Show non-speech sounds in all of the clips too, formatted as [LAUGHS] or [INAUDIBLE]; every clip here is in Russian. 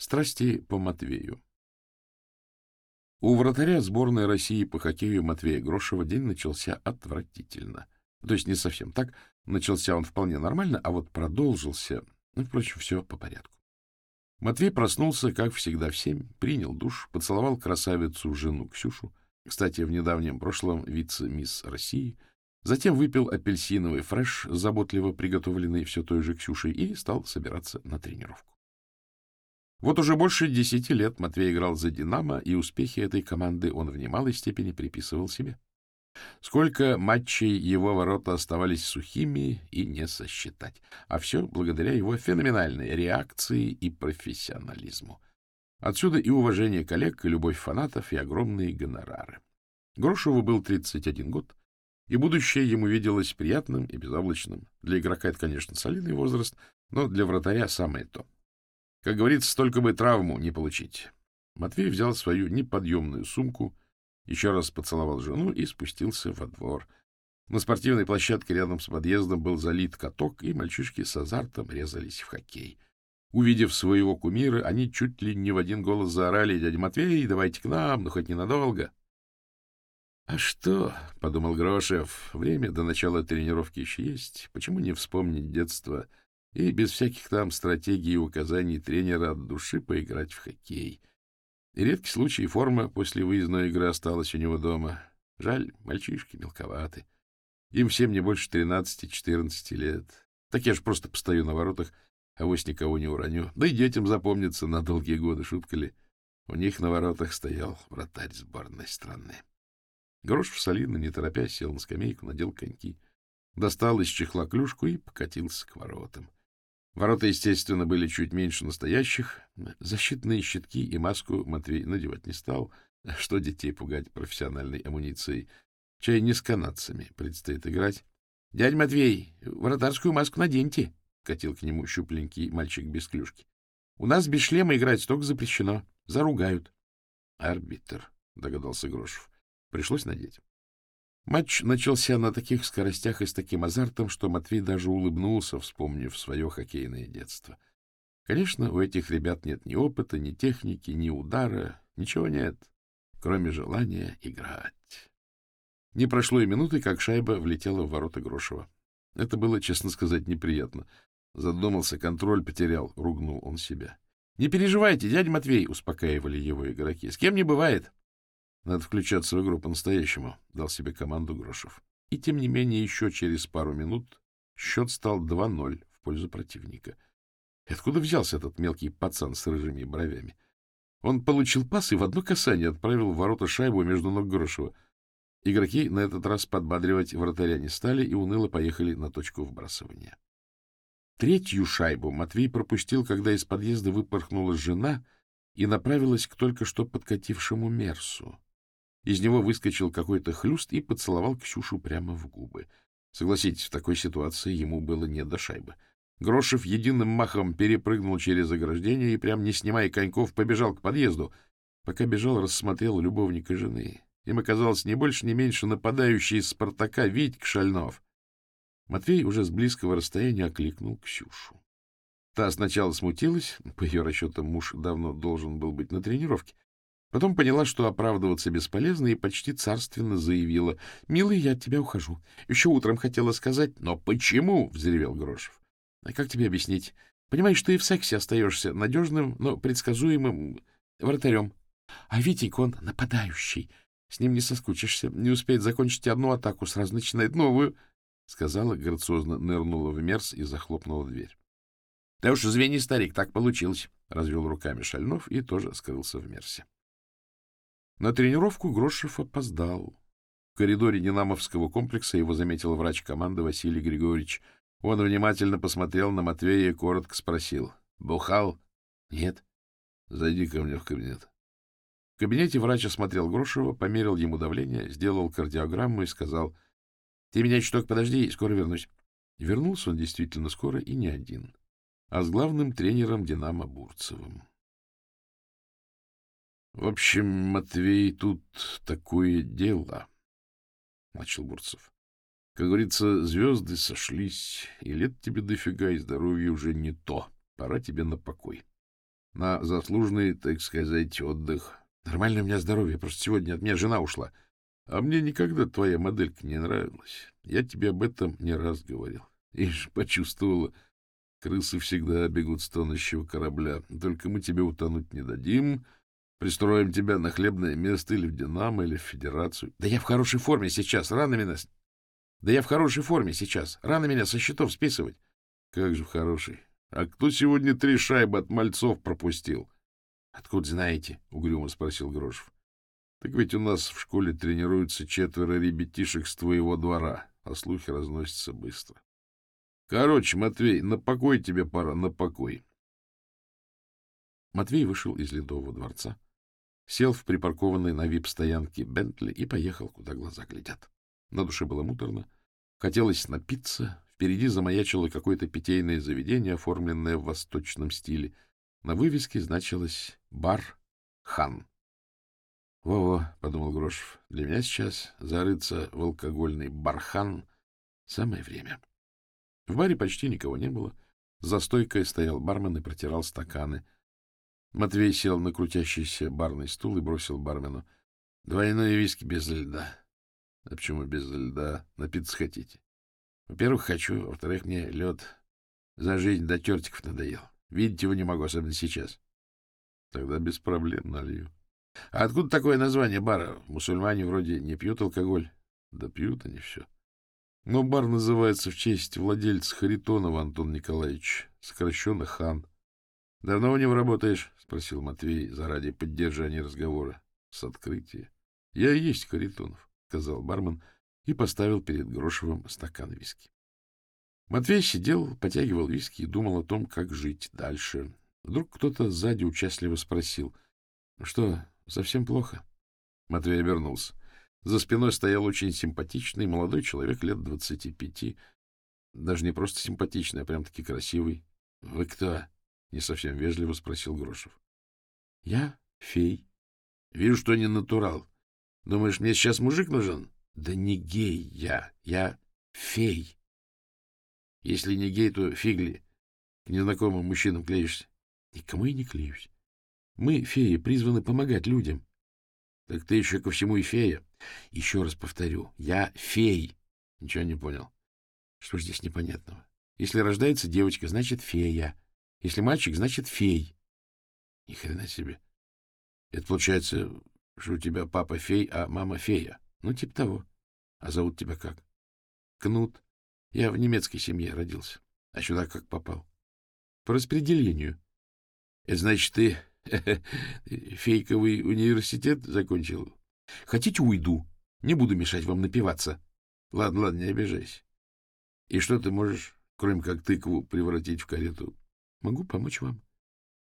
Страсти по Матвею. У вратаря сборной России по хоккею Матвея Грошева день начался отвратительно. То есть не совсем так. Начался он вполне нормально, а вот продолжился... Ну, впрочем, все по порядку. Матвей проснулся, как всегда, в семь, принял душ, поцеловал красавицу жену Ксюшу, кстати, в недавнем прошлом вице-мисс России, затем выпил апельсиновый фреш, заботливо приготовленный все той же Ксюшей, и стал собираться на тренировку. Вот уже больше десяти лет Матвей играл за «Динамо», и успехи этой команды он в немалой степени приписывал себе. Сколько матчей его ворота оставались сухими и не сосчитать. А все благодаря его феноменальной реакции и профессионализму. Отсюда и уважение коллег, и любовь фанатов, и огромные гонорары. Грошеву был 31 год, и будущее ему виделось приятным и безоблачным. Для игрока это, конечно, солидный возраст, но для вратаря самое то. Как говорится, столько бы травму не получить. Матвей взял свою неподъемную сумку, еще раз поцеловал жену и спустился во двор. На спортивной площадке рядом с подъездом был залит каток, и мальчишки с азартом резались в хоккей. Увидев своего кумира, они чуть ли не в один голос заорали «Дядя Матвей, давайте к нам, ну хоть ненадолго». «А что?» — подумал Грошев. «Время до начала тренировки еще есть. Почему не вспомнить детство?» И без всяких там стратегий и указаний тренера от души поиграть в хоккей. И редкий случай форма после выездной игры осталась у него дома. Жаль, мальчишки мелковаты. Им всем не больше тринадцати-четырнадцати лет. Так я ж просто постою на воротах, а вось никого не уроню. Да и детям запомнится на долгие годы, шутка ли. У них на воротах стоял вратарь сборной страны. Грошев солидно, не торопясь, сел на скамейку, надел коньки, достал из чехла клюшку и покатился к воротам. Ворота, естественно, были чуть меньше настоящих. Защитные щитки и маску Матвей надевать не стал. Что детей пугать профессиональной амуницией? Чай не с канадцами предстоит играть. — Дядь Матвей, вратарскую маску наденьте, — катил к нему щупленький мальчик без клюшки. — У нас без шлема играть столько запрещено. Заругают. — Арбитр, — догадался Грошев. Пришлось надеть. Матч начался на таких скоростях и с таким азартом, что Матвей даже улыбнулся, вспомнив свое хоккейное детство. Конечно, у этих ребят нет ни опыта, ни техники, ни удара, ничего нет, кроме желания играть. Не прошло и минуты, как шайба влетела в ворота Грошева. Это было, честно сказать, неприятно. Задумался, контроль потерял, ругнул он себя. — Не переживайте, дядя Матвей, — успокаивали его игроки. — С кем не бывает. Надо включаться в игру по-настоящему, — дал себе команду Грошев. И, тем не менее, еще через пару минут счет стал 2-0 в пользу противника. И откуда взялся этот мелкий пацан с рыжими бровями? Он получил пас и в одно касание отправил в ворота шайбу между ног Грошева. Игроки на этот раз подбадривать вратаря не стали и уныло поехали на точку вбрасывания. Третью шайбу Матвей пропустил, когда из подъезда выпорхнула жена и направилась к только что подкатившему Мерсу. Из него выскочил какой-то хлюст и поцеловал Ксюшу прямо в губы. Согласитесь, в такой ситуации ему было не до шайбы. Грошев единым махом перепрыгнул через ограждение и, прям не снимая коньков, побежал к подъезду. Пока бежал, рассмотрел любовника жены. Им оказался не больше, не меньше нападающий из «Спартака» Витьк Шальнов. Матвей уже с близкого расстояния окликнул Ксюшу. Та сначала смутилась, по ее расчетам муж давно должен был быть на тренировке, Потом поняла, что оправдываться бесполезно, и почти царственно заявила. — Милый, я от тебя ухожу. Еще утром хотела сказать. — Но почему? — взревел Грошев. — А как тебе объяснить? Понимаешь, ты и в сексе остаешься надежным, но предсказуемым вратарем. А Витик, он нападающий. С ним не соскучишься. Не успеет закончить одну атаку, сразу начинает новую. — сказала, грациозно нырнула в мерз и захлопнула дверь. — Да уж, извини, старик, так получилось, — развел руками Шальнов и тоже скрылся в мерсе. На тренировку Грошев опоздал. В коридоре Динамовского комплекса его заметил врач команды Василий Григорьевич. Он внимательно посмотрел на Матвея и коротко спросил. — Бухал? — Нет. — Зайди ко мне в кабинет. В кабинете врач осмотрел Грошева, померил ему давление, сделал кардиограмму и сказал. — Ты меня чуток подожди, скоро вернусь. Вернулся он действительно скоро и не один, а с главным тренером «Динамо» Бурцевым. — В общем, Матвей, тут такое дело, — начал Бурцев. — Как говорится, звезды сошлись, и лет тебе дофига, и здоровье уже не то. Пора тебе на покой. на заслуженный, так сказать, отдых. Нормально у меня здоровье, просто сегодня от меня жена ушла. А мне никогда твоя моделька не нравилась. Я тебе об этом не раз говорил. Ишь, почувствовала. Крысы всегда бегут с тонущего корабля. Только мы тебе утонуть не дадим. Пристроим тебя на хлебное место или в Динамо, или в Федерацию. Да я в хорошей форме сейчас. Рано меня... Да я в хорошей форме сейчас. Рано меня со счетов списывать. Как же в хорошей. А кто сегодня три шайбы от мальцов пропустил? — Откуда знаете? — угрюмо спросил Грошев. — Так ведь у нас в школе тренируются четверо ребятишек с твоего двора, а слухи разносятся быстро. Короче, Матвей, на покой тебе пора, на покой. Матвей вышел из Ледового дворца, сел в припаркованной на вип-стоянке Бентли и поехал, куда глаза глядят. На душе было муторно, хотелось напиться, впереди замаячило какое-то питейное заведение, оформленное в восточном стиле. На вывеске значилось «Бар Хан». «Во-во», — подумал Грошев, — «для меня сейчас зарыться в алкогольный бархан самое время». В баре почти никого не было. За стойкой стоял бармен и протирал стаканы. Матвей сел на крутящийся барный стул и бросил бармену. — Двойной виски без льда. — А почему без льда? Напиться хотите? — Во-первых, хочу. Во-вторых, мне лед за жизнь до тертиков надоел. Видеть его не могу, особенно сейчас. — Тогда без проблем налью. — А откуда такое название бара? Мусульмане вроде не пьют алкоголь. — Да пьют они все. — но бар называется в честь владельца Харитонова Антона Николаевича, сокращенно Хан. — Давно у него работаешь? — спросил Матвей заради поддержания разговора. — С открытия. — Я и есть Харитонов, — сказал бармен и поставил перед Грошевым стакан виски. Матвей сидел, потягивал виски и думал о том, как жить дальше. Вдруг кто-то сзади участливо спросил. — Что, совсем плохо? Матвей обернулся. За спиной стоял очень симпатичный молодой человек лет двадцати пяти. Даже не просто симпатичный, а прям-таки красивый. — Вы кто? — не совсем вежливо спросил Грошев. — Я фей. — Вижу, что не натурал. Думаешь, мне сейчас мужик нужен? — Да не гей я. Я фей. Если не гей, то фигли. К незнакомым мужчинам клеишься. — Никому и не клеюсь. Мы, феи, призваны помогать людям. Так ты еще ко всему и фея. Еще раз повторю, я фей. Ничего не понял. Что ж здесь непонятного? Если рождается девочка, значит фея. Если мальчик, значит фей. Ни хрена себе. Это получается, что у тебя папа фей, а мама фея. Ну, типа того. А зовут тебя как? Кнут. Я в немецкой семье родился. А сюда как попал? По распределению. Это значит, ты [LAUGHS] Фейковый университет закончил. Хотите, уйду. Не буду мешать вам напиваться. Ладно, ладно, не обижайся. И что ты можешь, кроме как тыкву, превратить в карету? Могу помочь вам.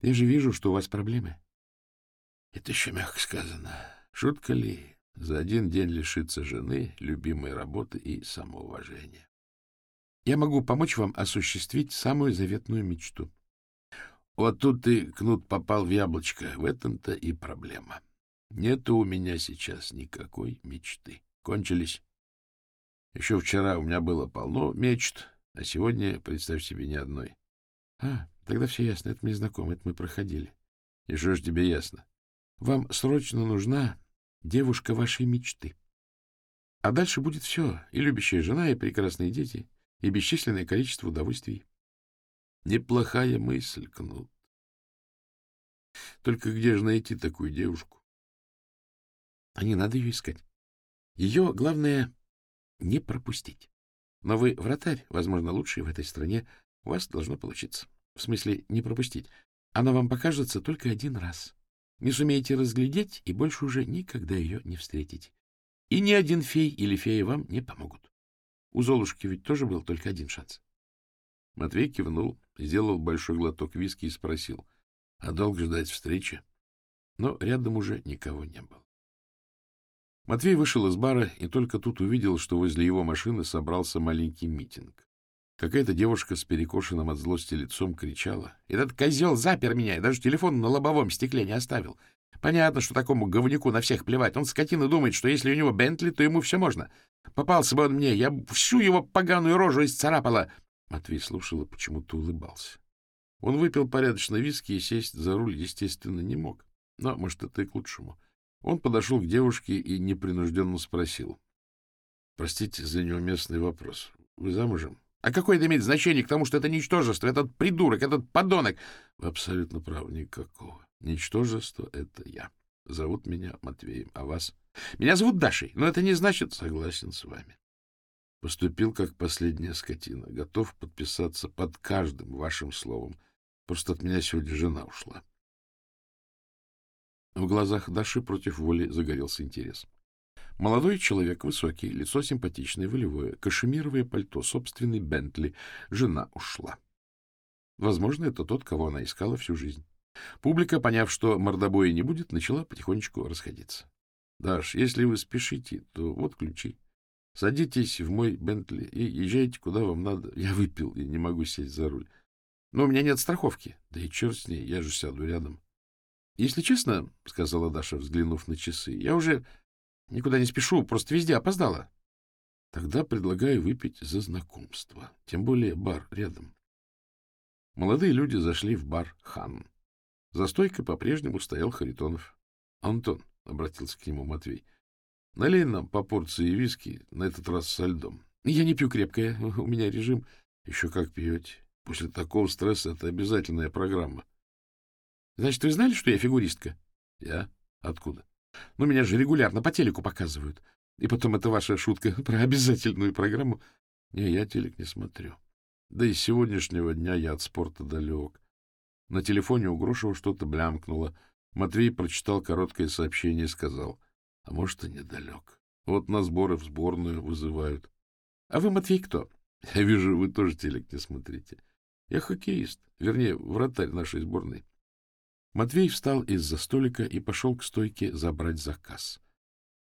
Я же вижу, что у вас проблемы. Это еще мягко сказано. Шутка ли? За один день лишиться жены, любимой работы и самоуважения. Я могу помочь вам осуществить самую заветную мечту. Вот тут ты, Кнут, попал в яблочко. В этом-то и проблема. Нету у меня сейчас никакой мечты. Кончились. Еще вчера у меня было полно мечт, а сегодня, представь себе, ни одной. А, тогда все ясно. Это мне знакомо, это мы проходили. И что ж тебе ясно? Вам срочно нужна девушка вашей мечты. А дальше будет все. И любящая жена, и прекрасные дети, и бесчисленное количество удовольствий. Неплохая мысль, Кнут. Только где же найти такую девушку? А не надо ее искать. Ее, главное, не пропустить. Но вы вратарь, возможно, лучший в этой стране. У вас должно получиться. В смысле, не пропустить. Она вам покажется только один раз. Не сумеете разглядеть, и больше уже никогда ее не встретите. И ни один фей или фея вам не помогут. У Золушки ведь тоже был только один шанс. Матвей кивнул, сделал большой глоток виски и спросил, а долго ждать встречи? Но рядом уже никого не было. Матвей вышел из бара и только тут увидел, что возле его машины собрался маленький митинг. Какая-то девушка с перекошенным от злости лицом кричала. «Этот козел запер меня и даже телефон на лобовом стекле не оставил. Понятно, что такому говнюку на всех плевать. Он, скотина, думает, что если у него Бентли, то ему все можно. Попался бы он мне, я всю его поганую рожу исцарапала. Матвей слушал и почему-то улыбался. Он выпил порядочно виски и сесть за руль, естественно, не мог. Но, может, это и к лучшему. Он подошел к девушке и непринужденно спросил. — Простите за неуместный вопрос. Вы замужем? — А какое это имеет значение к тому, что это ничтожество, этот придурок, этот подонок? — Вы абсолютно правы, никакого. Ничтожество — это я. Зовут меня Матвеем, а вас? — Меня зовут Дашей, но это не значит... — Согласен с вами. Поступил как последняя скотина, готов подписаться под каждым вашим словом. Просто от меня сегодня жена ушла. В глазах Даши против воли загорелся интерес. Молодой человек, высокий, лицо симпатичное, волевое, кашемировое пальто, собственный Бентли. Жена ушла. Возможно, это тот, кого она искала всю жизнь. Публика, поняв, что мордобоя не будет, начала потихонечку расходиться. — Даш, если вы спешите, то вот ключи. Садитесь в мой Бентли и езжайте, куда вам надо. [LAUGHS] Я выпил и не могу сесть за руль. Но у меня нет страховки. Да и черт с ней, я же сяду рядом. — Если честно, — сказала Даша, взглянув на часы, — я уже никуда не спешу, просто везде опоздала. — Тогда предлагаю выпить за знакомство. Тем более бар рядом. Молодые люди зашли в бар «Хан». За стойкой по-прежнему стоял Харитонов. — Антон, — обратился к нему Матвей, — налей нам по порции виски, на этот раз со льдом. — Я не пью крепкое, [LAUGHS] у меня режим. — Еще как пьете. После такого стресса это обязательная программа. — Значит, вы знали, что я фигуристка? — Я? Откуда? — Ну, меня же регулярно по телеку показывают. И потом это ваша шутка [LAUGHS] про обязательную программу. Не, я телек не смотрю. Да и с сегодняшнего дня я от спорта далек. На телефоне у Грошева что-то блямкнуло. Матвей прочитал короткое сообщение и сказал, а может, и недалек. Вот на сборы в сборную вызывают. — А вы, Матвей, кто? [LAUGHS] — Я вижу, вы тоже телек не смотрите. Я хоккеист, вернее, вратарь нашей сборной. Матвей встал из-за столика и пошел к стойке забрать заказ.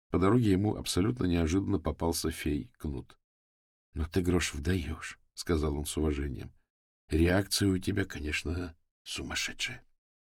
По дороге ему абсолютно неожиданно попался фей Кнут. — Ну ты, Грош, вдаешь, — сказал он с уважением. — Реакция у тебя, конечно, сумасшедшая.